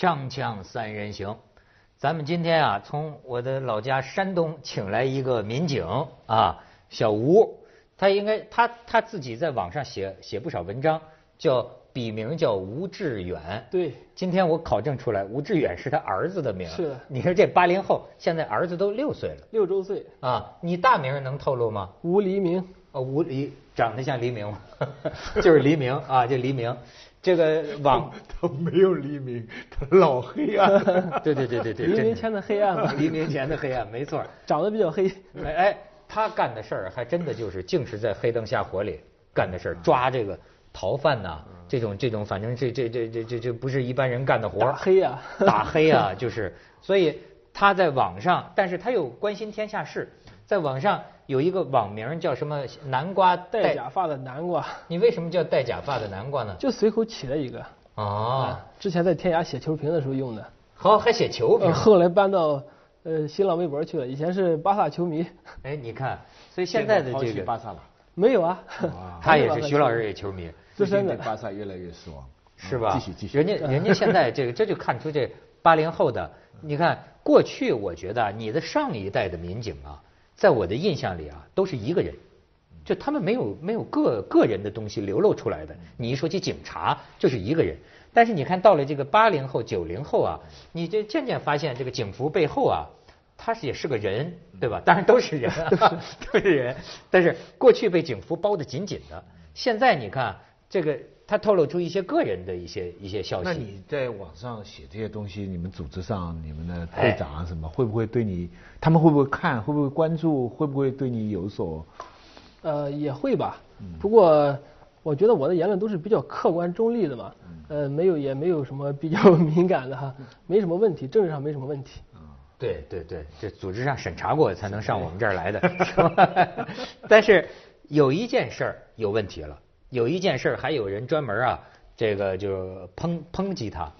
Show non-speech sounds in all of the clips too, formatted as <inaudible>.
锵锵三人行，咱们今天啊，从我的老家山东请来一个民警啊，小吴，他应该他他自己在网上写写不少文章，叫笔名叫吴志远。对，今天我考证出来，吴志远是他儿子的名。是的你说这八零后，现在儿子都六岁了六周岁，啊，你大名能透露吗？吴黎明，哦，吴黎长得像黎明吗？<laughs> 就是黎明啊，就黎明，这个网，他没有黎明，他老黑暗。<laughs> 对对对对对，黎明前的黑暗嘛，<laughs> 黎明前的黑暗，没错。<laughs> 长得比较黑。哎哎，他干的事儿还真的就是净是在黑灯瞎火里干的事儿，抓这个逃犯呐、这种这种，反正这这这这这这不是一般人干的活儿打黑啊打黑啊，就是，所以他在网上，但是他又关心天下事，在网上有一个网名叫什么“南瓜戴假发的南瓜，<laughs> 你为什么叫戴假发的南瓜呢？就随口起了一个。哦，之前在天涯写球评的时候用的，好，还写球评呃，。后来搬到呃新浪微博去了。以前是巴萨球迷，哎，你看，所以现在的这个巴萨了，<laughs> 没有啊。<laughs> 他也是徐老师也球迷。最近资深的对巴萨越来越失望。是吧？继续继续。人家人家现在这个，这就看出这八零后的，你看过去，我觉得啊你的上一代的民警啊，在我的印象里啊，都是一个人，就他们没有没有个个人的东西流露出来的。你一说起警察，就是一个人。但是你看到了这个八零后、九零后啊，你这渐渐发现这个警服背后啊，他是也是个人，对吧？当然都是人、啊，<laughs> <laughs> 都是人。但是过去被警服包得紧紧的，现在你看这个，他透露出一些个人的一些一些消息。那你在网上写这些东西，你们组织上、你们的队长啊什么，会不会对你？他们会不会看？会不会关注？会不会对你有所？呃，也会吧。不过我觉得我的言论都是比较客观中立的嘛。呃，没有也没有什么比较敏感的哈，没什么问题，政治上没什么问题。对对对，这组织上审查过才能上我们这儿来的，是吧？但是有一件事儿有问题了，有一件事儿还有人专门啊，这个就抨抨击他，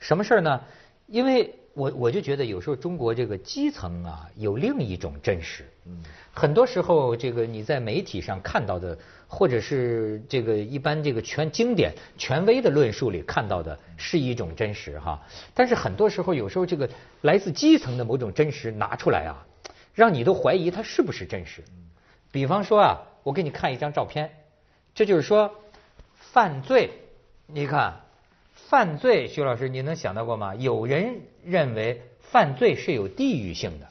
什么事儿呢？因为我我就觉得有时候中国这个基层啊有另一种真实，嗯。很多时候这个你在媒体上看到的，或者是这个一般这个权经典权威的论述里看到的是一种真实哈，但是很多时候有时候这个来自基层的某种真实拿出来啊，让你都怀疑它是不是真实。比方说啊，我给你看一张照片，这就是说犯罪，你看犯罪，徐老师你能想到过吗？有人认为犯罪是有地域性的，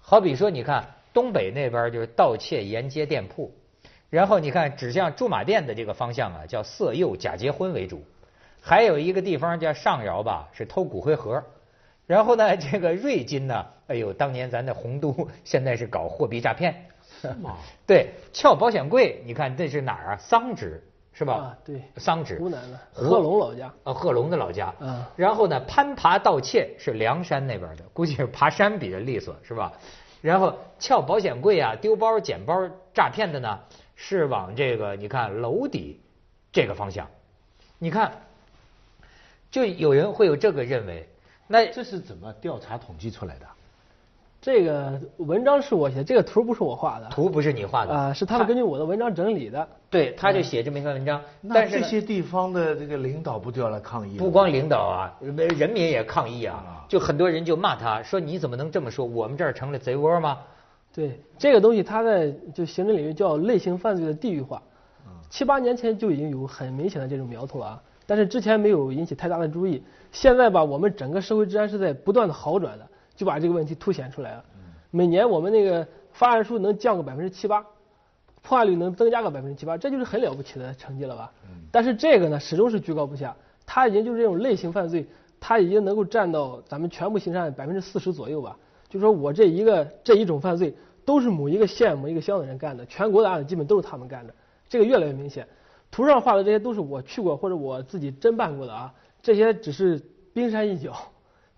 好比说你看东北那边就是盗窃沿街店铺，然后你看指向驻马店的这个方向啊，叫色诱假结婚为主，还有一个地方叫上饶吧，是偷骨灰盒。然后呢，这个瑞金呢，哎呦，当年咱的洪都现在是搞货币诈骗，是吗？<laughs> 对，撬保险柜，你看这是哪儿啊？桑植是吧？啊对桑植，湖南的贺龙老家。啊，贺龙的老家。嗯然后呢，攀爬盗窃是梁山那边的，估计是爬山比较利索，是吧？然后撬保险柜啊、丢包、捡包诈骗的呢，是往这个你看楼底这个方向。你看，就有人会有这个认为，那这是怎么调查统计出来的？这个文章是我写，这个图不是我画的。图不是你画的啊，是他们根据我的文章整理的。对，他就写这么一篇文章，那但是这些地方的这个领导不就要来抗议吗？不光领导啊，人民也抗议啊，就很多人就骂他说你怎么能这么说？我们这儿成了贼窝吗？对这个东西，它在就行政领域叫类型犯罪的地域化。七八年前就已经有很明显的这种苗头了啊，但是之前没有引起太大的注意。现在吧，我们整个社会治安是在不断的好转的，就把这个问题凸显出来了。每年我们那个发案数能降个百分之七八，破案率能增加个百分之七八，这就是很了不起的成绩了吧？但是这个呢，始终是居高不下，它已经就是这种类型犯罪，它已经能够占到咱们全部刑事案百分之四十左右吧。就说我这一个这一种犯罪都是某一个县某一个乡的人干的，全国的案子基本都是他们干的，这个越来越明显。图上画的这些都是我去过或者我自己侦办过的啊，这些只是冰山一角，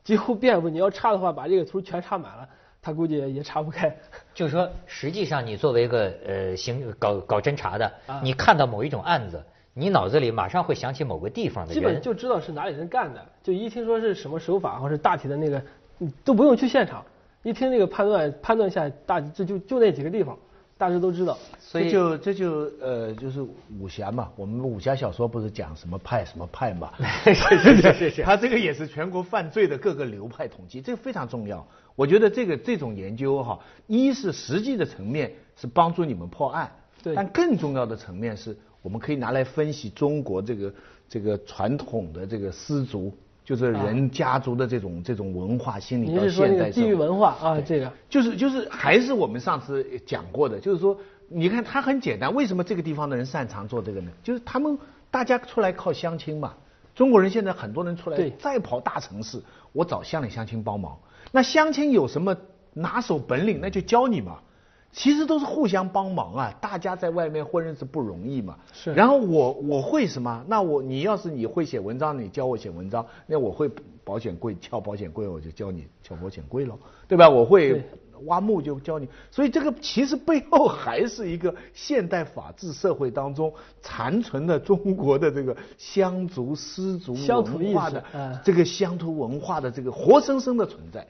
几乎遍布。你要查的话，把这个图全插满了，他估计也查不开。<laughs> 就是说，实际上你作为一个呃行搞搞侦查的，啊你看到某一种案子，你脑子里马上会想起某个地方的基本。就知道是哪里人干的，就一听说是什么手法或者大体的那个，你都不用去现场，一听那个判断判断下大这就就那几个地方，大家都知道。所以这就这就呃就是武侠嘛，我们武侠小说不是讲什么派什么派嘛？<laughs> 是是是是是他这个也是全国犯罪的各个流派统计，这个非常重要。我觉得这个这种研究哈，一是实际的层面是帮助你们破案，对但更重要的层面是我们可以拿来分析中国这个这个传统的这个丝族，就是人家族的这种这种文化心理到现代地域文化啊？这个就是就是还是我们上次讲过的，就是说，你看它很简单，为什么这个地方的人擅长做这个呢？就是他们大家出来靠相亲嘛。中国人现在很多人出来对再跑大城市，我找乡里乡亲帮忙。那乡亲有什么拿手本领，那就教你嘛。其实都是互相帮忙啊，大家在外面混日子不容易嘛。是然后我我会什么？那我你要是你会写文章，你教我写文章，那我会保险柜撬保险柜，我就教你撬保险柜喽，对吧？我会挖墓就教你，所以这个其实背后还是一个现代法治社会当中残存的中国的这个乡族、丝族文化的嗯这个乡土文化的这个活生生的存在。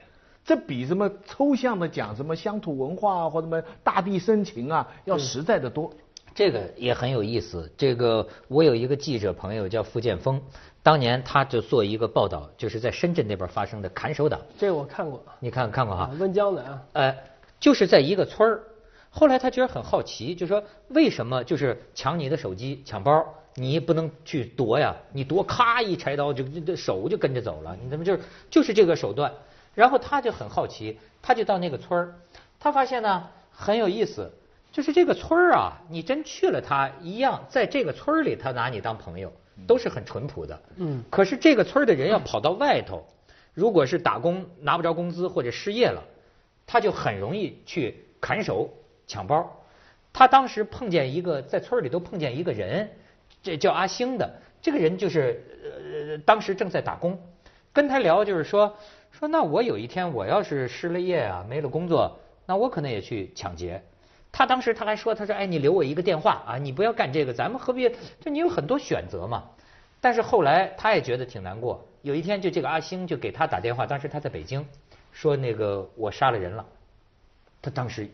这比什么抽象的讲什么乡土文化啊，或者什么大地深情啊，要实在的多。这个也很有意思。这个我有一个记者朋友叫傅建峰，当年他就做一个报道，就是在深圳那边发生的砍手党，这个我看过你看看过哈啊？，温江的啊，呃，就是在一个村儿。后来他觉得很好奇，就说为什么就是抢你的手机、抢包，你不能去夺呀？你夺，咔一柴刀就这手就跟着走了，你怎么就是就是这个手段？然后他就很好奇，他就到那个村儿，他发现呢很有意思，就是这个村儿啊，你真去了他一样，在这个村儿里他拿你当朋友，都是很淳朴的。嗯可是这个村儿的人要跑到外头，如果是打工拿不着工资或者失业了，他就很容易去砍手抢包。他当时碰见一个在村里头碰见一个人，这叫阿星的，这个人就是呃当时正在打工，跟他聊就是说说那我有一天我要是失了业啊没了工作，那我可能也去抢劫。他当时他还说他说哎你留我一个电话啊你不要干这个咱们何必就你有很多选择嘛。但是后来他也觉得挺难过，有一天就这个阿星就给他打电话，当时他在北京，说那个我杀了人了。他当时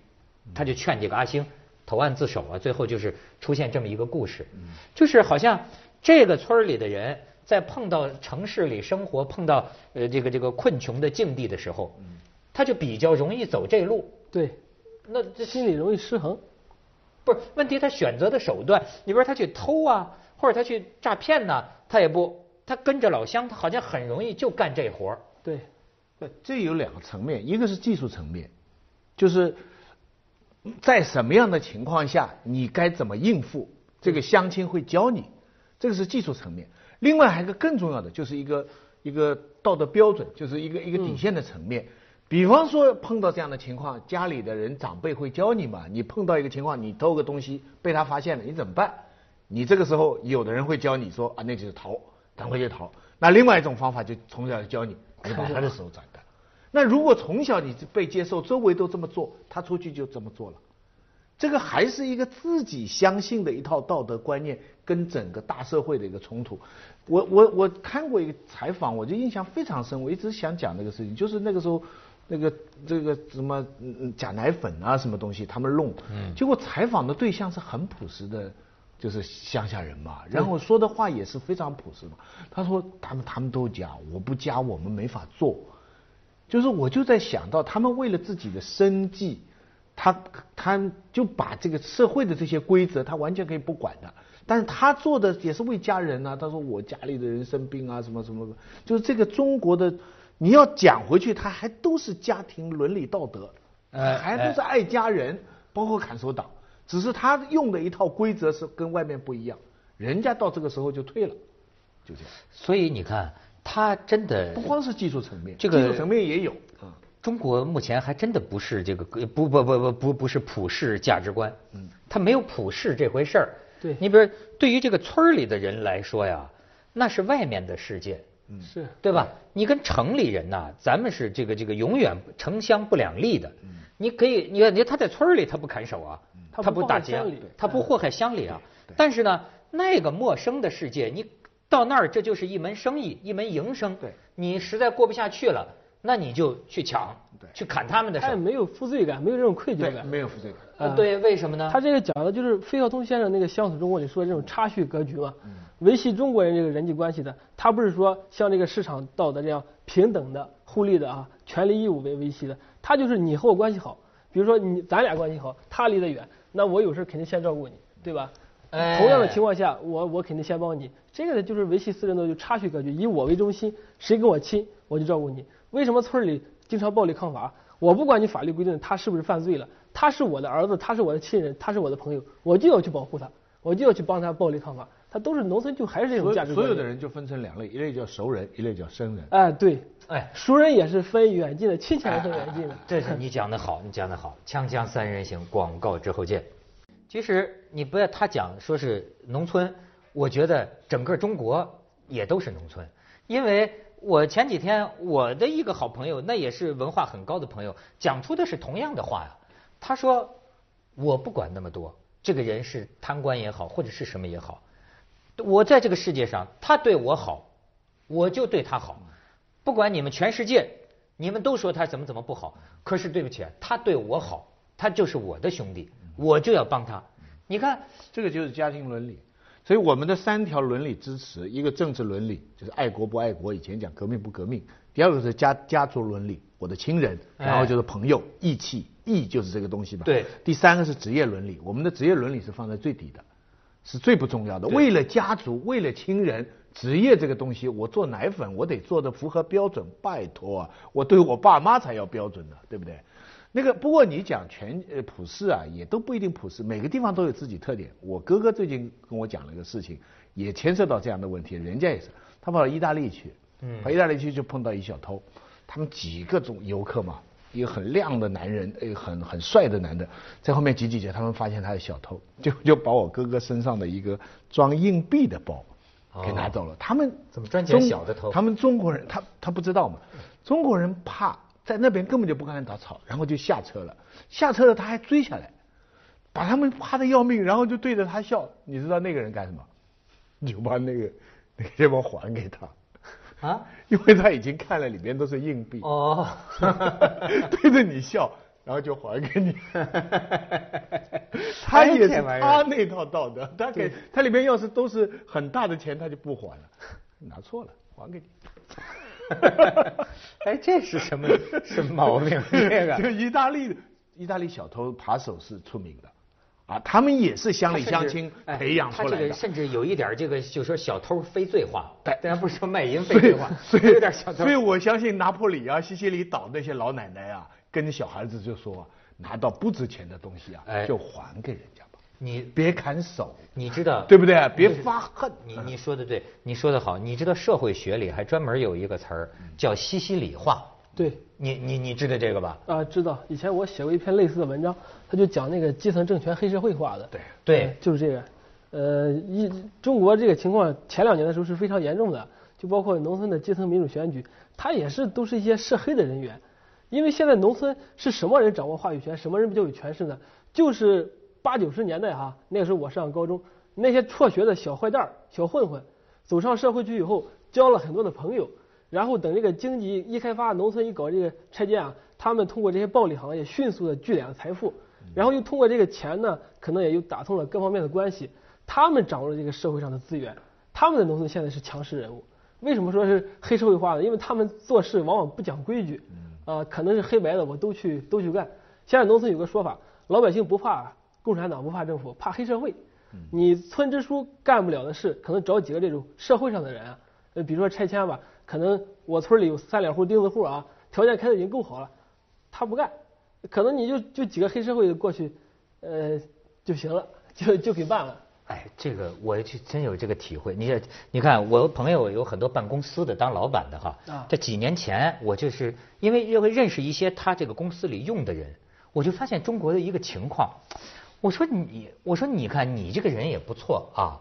他就劝这个阿星投案自首啊，最后就是出现这么一个故事，就是好像这个村儿里的人在碰到城市里生活、碰到呃这个这个困穷的境地的时候，他就比较容易走这路。对，那这心理容易失衡。不是问题，他选择的手段，你比如他去偷啊，或者他去诈骗呐、他也不，他跟着老乡，他好像很容易就干这活儿。对，不，这有两个层面，一个是技术层面，就是在什么样的情况下你该怎么应付，这个相亲会教你，这个是技术层面。另外还有一个更重要的，就是一个一个道德标准，就是一个一个底线的层面。比方说碰到这样的情况，家里的人长辈会教你嘛？你碰到一个情况，你偷个东西被他发现了，你怎么办？你这个时候有的人会教你说啊，那就是逃，赶快就逃。那另外一种方法就从小就教你，你把他的手斩断。那如果从小你被接受，周围都这么做，他出去就这么做了。这个还是一个自己相信的一套道德观念，跟整个大社会的一个冲突。我我我看过一个采访，我就印象非常深，我一直想讲这个事情，就是那个时候。那个这个什么假奶粉啊，什么东西他们弄，嗯，结果采访的对象是很朴实的，就是乡下人嘛，然后说的话也是非常朴实嘛。他说他们他们都讲，我不加我们没法做。就是我就在想到，他们为了自己的生计，他他就把这个社会的这些规则，他完全可以不管的。但是他做的也是为家人啊。他说我家里的人生病啊，什么什么，就是这个中国的，你要讲回去，他还都是家庭伦理道德，哎还都是爱家人，包括砍手党，只是他用的一套规则是跟外面不一样，人家到这个时候就退了，就这样。所以你看，他真的不光是技术层面，这个技术层面也有啊。中国目前还真的不是这个不不不不不不是普世价值观，嗯，他没有普世这回事儿。对你比如对于这个村儿里的人来说呀，那是外面的世界，是对吧？你跟城里人呐，咱们是这个这个永远城乡不两立的。你可以，你看，你他在村儿里他不砍手啊，他他不打劫他不祸害乡里啊。但是呢，那个陌生的世界，你到那儿这就是一门生意，一门营生。对，你实在过不下去了，那你就去抢，去砍他们的手。他也没有负罪感，没有这种愧疚，感。没有负罪感。呃，对，为什么呢？他这个讲的就是费孝通先生那个《乡土中国》里说的这种差序格局嘛，维系中国人这个人际关系的，他不是说像这个市场道德这样平等的、互利的啊，权利义务为维系的，他就是你和我关系好，比如说你咱俩关系好，他离得远，那我有事肯定先照顾你，对吧？哎同样的情况下，我我肯定先帮你，这个呢就是维系私人的就差序格局，以我为中心，谁跟我亲我就照顾你。为什么村里经常暴力抗法？我不管你法律规定他是不是犯罪了，他是我的儿子，他是我的亲人，他是我的朋友，我就要去保护他，我就要去帮他暴力抗法。他都是农村就还是这种所价值观所有的人就分成两类，一类叫熟人，一类叫生人。哎，对，哎，熟人也是分远近的，亲戚也分远近的。这是你讲的好，你讲的好。锵锵三人行，广告之后见。其实你不要他讲说是农村，我觉得整个中国也都是农村，因为我前几天我的一个好朋友，那也是文化很高的朋友，讲出的是同样的话呀。他说我不管那么多，这个人是贪官也好，或者是什么也好，我在这个世界上，他对我好，我就对他好，不管你们全世界，你们都说他怎么怎么不好，可是对不起，他对我好，他就是我的兄弟，我就要帮他。你看，这个就是家庭伦理。所以我们的三条伦理支持，一个政治伦理，就是爱国不爱国，以前讲革命不革命；第二个是家家族伦理，我的亲人，然后就是朋友，义气，义就是这个东西嘛。对。第三个是职业伦理，我们的职业伦理是放在最底的，是最不重要的。为了家族，为了亲人，职业这个东西，我做奶粉，我得做的符合标准，拜托啊，我对我爸妈才要标准的，对不对？那个不过你讲全呃普世啊，也都不一定普世，每个地方都有自己特点。我哥哥最近跟我讲了一个事情，也牵涉到这样的问题，人家也是，他跑到意大利去，嗯，跑意大利去就碰到一小偷，他们几个种游客嘛，一个很亮的男人，一个很很帅的男的，在后面挤挤挤，他们发现他是小偷，就就把我哥哥身上的一个装硬币的包给拿走了。他们怎么专捡中小的偷他们中国人，他他不知道嘛，中国人怕。在那边根本就不敢打草，然后就下车了。下车了，他还追下来，把他们怕的要命，然后就对着他笑。你知道那个人干什么？就把那个 <laughs> 那个包还给他。啊？<laughs> 因为他已经看了里面都是硬币。哦。<laughs> 对着你笑，然后就还给你。他也是他那套道德，他给他里面要是都是很大的钱，他就不还了。拿错了，还给你。<laughs> 哎，这是什么什么毛病？这个这意大利意大利小偷扒手是出名的，啊，他们也是乡里乡亲培养出来的。他这个甚至有一点这个，就说小偷非罪化，对，当然不是说卖淫非罪化，所以 <laughs> 有点小偷。所以我相信拿破里啊、西西里岛那些老奶奶啊，跟小孩子就说，拿到不值钱的东西啊，哎、就还给人。你别砍手，你知道对不对？别发恨。你你说的对，你说的好。你知道社会学里还专门有一个词儿叫西西里话。对，你你你知道这个吧？啊，知道。以前我写过一篇类似的文章，他就讲那个基层政权黑社会化的。对对，就是这个。呃，一中国这个情况前两年的时候是非常严重的，就包括农村的基层民主选举，它也是都是一些涉黑的人员。因为现在农村是什么人掌握话语权，什么人比较有权势呢？就是八九十年代哈，那个时候我上高中，那些辍学的小坏蛋儿、小混混，走上社会去以后，交了很多的朋友。然后等这个经济一开发，农村一搞这个拆迁啊，他们通过这些暴利行业迅速的聚敛了财富，然后又通过这个钱呢，可能也又打通了各方面的关系，他们掌握了这个社会上的资源，他们的农村现在是强势人物。为什么说是黑社会化呢？因为他们做事往往不讲规矩，啊，可能是黑白的我都去都去干。现在农村有个说法，老百姓不怕共产党，不怕政府，怕黑社会。你村支书干不了的事，可能找几个这种社会上的人啊，呃，比如说拆迁吧。可能我村里有三两户钉子户啊，条件开的已经够好了，他不干，可能你就就几个黑社会过去，呃就行了，就就给办了。哎，这个我就真有这个体会。你你看，我朋友有很多办公司的，当老板的哈。啊。这几年前，我就是因为因为认识一些他这个公司里用的人，我就发现中国的一个情况。我说你，我说你看你这个人也不错啊，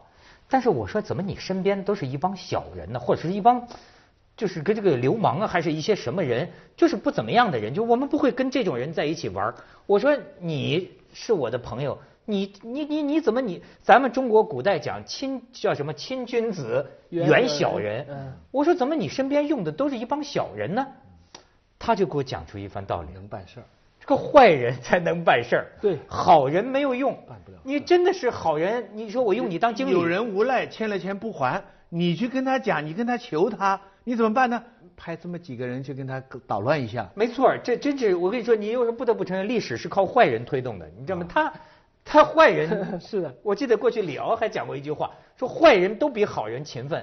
但是我说怎么你身边都是一帮小人呢，或者是一帮。就是跟这个流氓啊，还是一些什么人，就是不怎么样的人，就我们不会跟这种人在一起玩。我说你是我的朋友，你你你你怎么你？咱们中国古代讲亲叫什么亲君子，远小人。我说怎么你身边用的都是一帮小人呢？他就给我讲出一番道理。能办事儿。这个坏人才能办事儿，对。好人没有用，办不了。你真的是好人，你说我用你当经理，有人无赖欠了钱不还，你去跟他讲，你跟他求他，你怎么办呢？派这么几个人去跟他捣乱一下。没错，这真是我跟你说，你有时候不得不承认，历史是靠坏人推动的，你知道吗？他他坏人 <laughs> 是的。我记得过去李敖还讲过一句话，说坏人都比好人勤奋，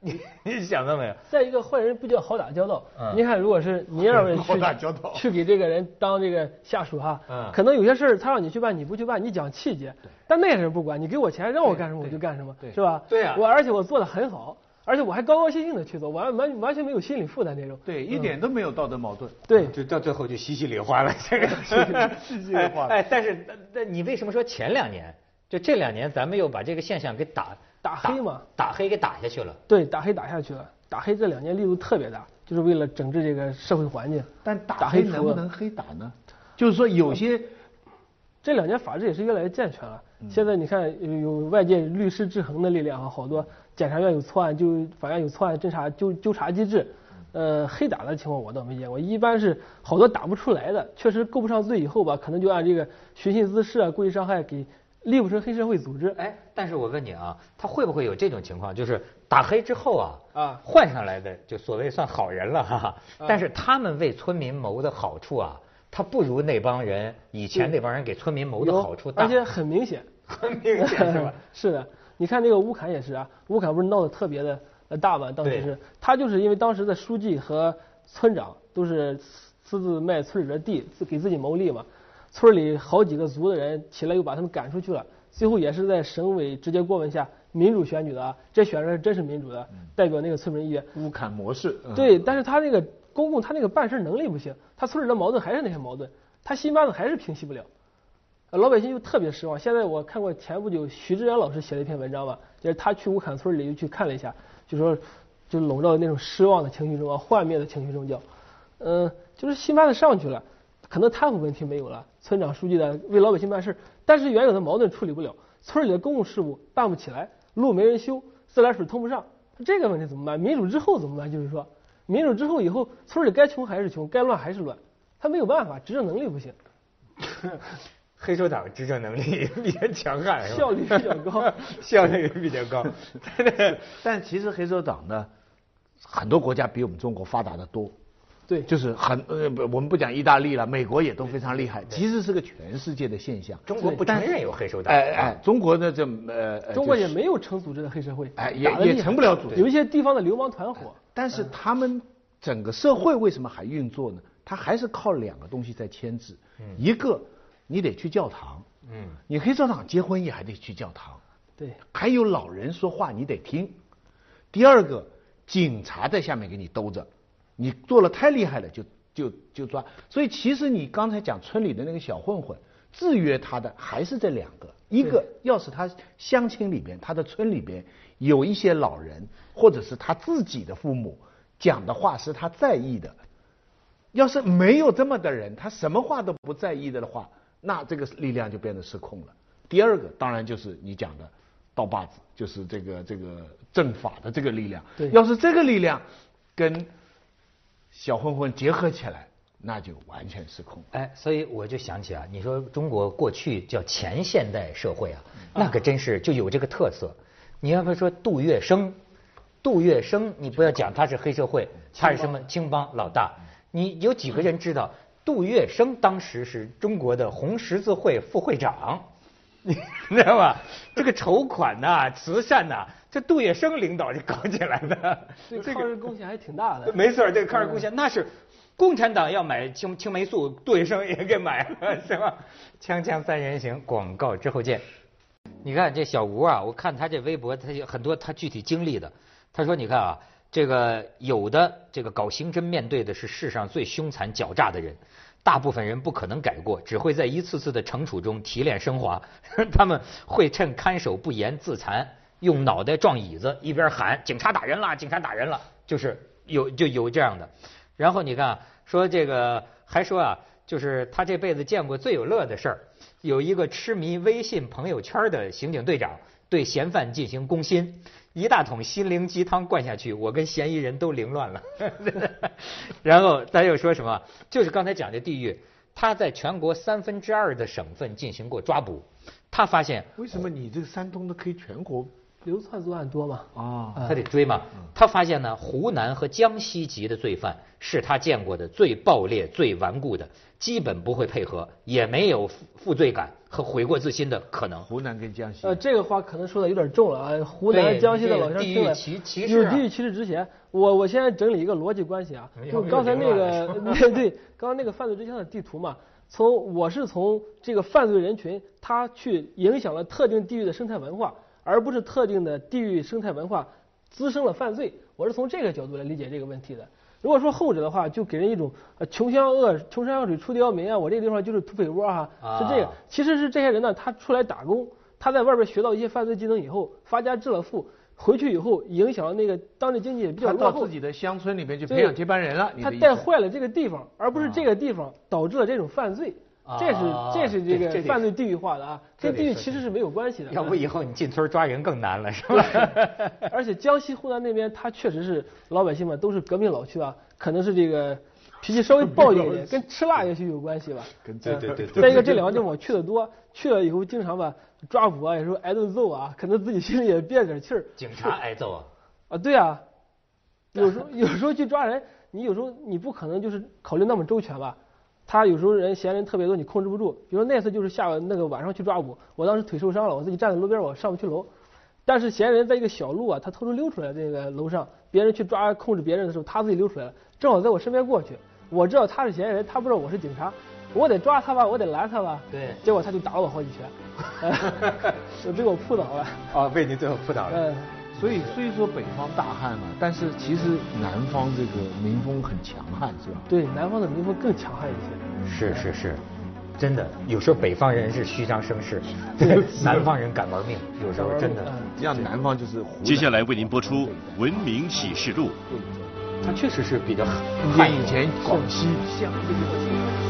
你你想到没有？再一个坏人比较 <laughs> 好打交道。嗯您看，如果是您二位去好打交道去给这个人当这个下属哈，嗯可能有些事儿他让你去办，你不去办，你讲气节，但那些人不管，你给我钱让我干什么我就干什么，是吧？对啊我而且我做的很好，而且我还高高兴兴的去做，完完完全没有心理负担那种。对，一点都没有道德矛盾。对，就到最后就稀稀里哗了，<laughs> 这个稀稀里哗啦哎，哎但是那那你为什么说前两年，就这两年咱们又把这个现象给打打黑嘛打黑给打下去了？对，打黑打下去了，打黑这两年力度特别大，就是为了整治这个社会环境。但打打黑能不能黑打呢？就是说有些这两年法制也是越来越健全了。现在你看有有外界律师制衡的力量啊，好多检察院有错案就法院有错案侦查纠纠查机制。呃，黑打的情况我倒没见过，一般是好多打不出来的，确实够不上罪以后吧，可能就按这个寻衅滋事啊、故意伤害给立不成黑社会组织。哎，但是我问你啊，他会不会有这种情况，就是打黑之后啊，啊换上来的就所谓算好人了哈、啊但是他们为村民谋的好处啊，他不如那帮人以前那帮人给村民谋的好处大，而且 <laughs> 很明显。很明显是吧？<laughs> 是的，你看那个乌坎也是啊，乌坎不是闹得特别的呃大嘛？当时是他就是因为当时的书记和村长都是私自卖村里的地，自给自己谋利嘛。村里好几个族的人起来又把他们赶出去了，最后也是在省委直接过问下民主选举的啊，这选出来真是民主的，代表那个村民意愿。乌坎模式。嗯对，但是他那个公共他那个办事能力不行，他村里的矛盾还是那些矛盾，他新班子还是平息不了。呃老百姓就特别失望。现在我看过前不久徐志远老师写了一篇文章吧，就是他去乌坎村里去看了一下，就说就笼罩在那种失望的情绪中啊，幻灭的情绪中叫，嗯、就是新班子上去了，可能贪腐问题没有了，村长书记的为老百姓办事，但是原有的矛盾处理不了，村里的公共事务办不起来，路没人修，自来水通不上，这个问题怎么办？民主之后怎么办？就是说，民主之后以后，村里该穷还是穷，该乱还是乱，他没有办法，执政能力不行。<laughs> 黑手党执政能力 <laughs> 比较强悍，效率比较高 <laughs> 效率也比较高。但其实黑手党呢，很多国家比我们中国发达的多。对，就是很呃，不我们不讲意大利了，美国也都非常厉害，其实是个全世界的现象。中国不承认有黑手党，哎哎，中国呢这呃，呃中国也没有成组织的黑社会，哎也也成不了组。织有一些地方的流氓团伙，但是他们整个社会为什么还运作呢？他还是靠两个东西在牵制，一个你得去教堂，嗯，你黑手党结婚也还得去教堂，对，还有老人说话你得听。第二个，警察在下面给你兜着，你做了太厉害了就就就抓。所以其实你刚才讲村里的那个小混混，制约他的还是这两个，一个要是他乡亲里边，他的村里边有一些老人，或者是他自己的父母讲的话是他在意的。要是没有这么的人，他什么话都不在意的的话，那这个力量就变得失控了。第二个当然就是你讲的刀把子，就是这个这个政法的这个力量。对要是这个力量跟小混混结合起来，那就完全失控。哎，所以我就想起啊，你说中国过去叫前现代社会啊，那可真是就有这个特色。你要不说杜月笙，杜月笙，你不要讲他是黑社会，他是什么青帮老大，你有几个人知道杜月笙当时是中国的红十字会副会长？<laughs> 你知道吧？这个筹款呐、<laughs> 慈善呐、这杜月笙领导就搞起来的。<laughs> 对这个抗日贡献还挺大的。没错儿，这个抗日贡献那是共产党要买青青霉素，杜月笙也给买了，是吧？锵锵三人行，广告之后见。你看这小吴啊，我看他这微博，他有很多他具体经历的。他说：“你看啊，这个有的这个搞刑侦面对的是世上最凶残狡诈的人，大部分人不可能改过，只会在一次次的惩处中提炼升华。<laughs> 他们会趁看守不严自残，用脑袋撞椅子，一边喊‘警察打人了，警察打人了’，就是有就有这样的。然后你看说这个还说啊，就是他这辈子见过最有乐的事儿，有一个痴迷微信朋友圈的刑警队长，对嫌犯进行攻心，一大桶心灵鸡汤灌下去，我跟嫌疑人都凌乱了。<laughs> 然后他又说什么？就是刚才讲的地狱，他在全国三分之二的省份进行过抓捕，他发现为什么你这个山东的可以全国流窜作案多嘛？啊？他得追嘛。他发现呢，湖南和江西籍的罪犯是他见过的最暴烈、最顽固的，基本不会配合，也没有负负罪感和悔过自新的可能。湖南跟江西呃，这个话可能说的有点重了啊！湖南、江西的老乡听了地域歧歧视啊有地域歧视之嫌。我我现在整理一个逻辑关系啊，没有就刚才那个 <laughs> 对对，刚刚那个犯罪真相的地图嘛，从我是从这个犯罪人群他去影响了特定地域的生态文化，而不是特定的地域生态文化滋生了犯罪。我是从这个角度来理解这个问题的。如果说后者的话，就给人一种呃穷乡恶穷山恶水出刁民啊，我这个地方就是土匪窝哈、啊是这个。其实是这些人呢，他出来打工，他在外边学到一些犯罪技能以后，发家致了富，回去以后影响了那个当地经济也比较落后他到自己的乡村里面去培养接班人了，他带坏了这个地方，而不是这个地方导致了这种犯罪。啊这是这是这个犯罪地域化的啊，跟地域其实是没有关系的。要不以后你进村抓人更难了，是吧？而且江西、湖南那边，他确实是老百姓们都是革命老区啊，可能是这个脾气稍微暴烈一点，<laughs> 跟吃辣也许有关系吧。跟对对对对再一个，这两个地方我去的多，去了以后经常吧抓捕啊，有时候挨顿揍啊，可能自己心里也憋着气儿。警察挨揍啊？<laughs> 啊，对啊，有时候 <laughs> 有时候去抓人，你有时候你不可能就是考虑那么周全吧。他有时候人闲人特别多，你控制不住。比如说那次就是下那个晚上去抓捕，我当时腿受伤了，我自己站在路边，我上不去楼。但是嫌疑人在一个小路啊，他偷偷溜出来那个楼上，别人去抓控制别人的时候，他自己溜出来了，正好在我身边过去。我知道他是嫌疑人，他不知道我是警察，我得抓他吧，我得拦他吧。对结果他就打了我好几拳，就 <laughs> 被我扑倒了。哦，被你最后扑倒了。嗯，所以虽说北方大旱嘛，但是其实南方这个民风很强悍，是吧？对，南方的民风更强悍一些。是是是，真的，有时候北方人是虚张声势，<laughs> 南方人敢玩命，有时候真的。嗯像南方就是湖南接下来为您播出《文明启示录》。他确实是比较跟以前广西像这个。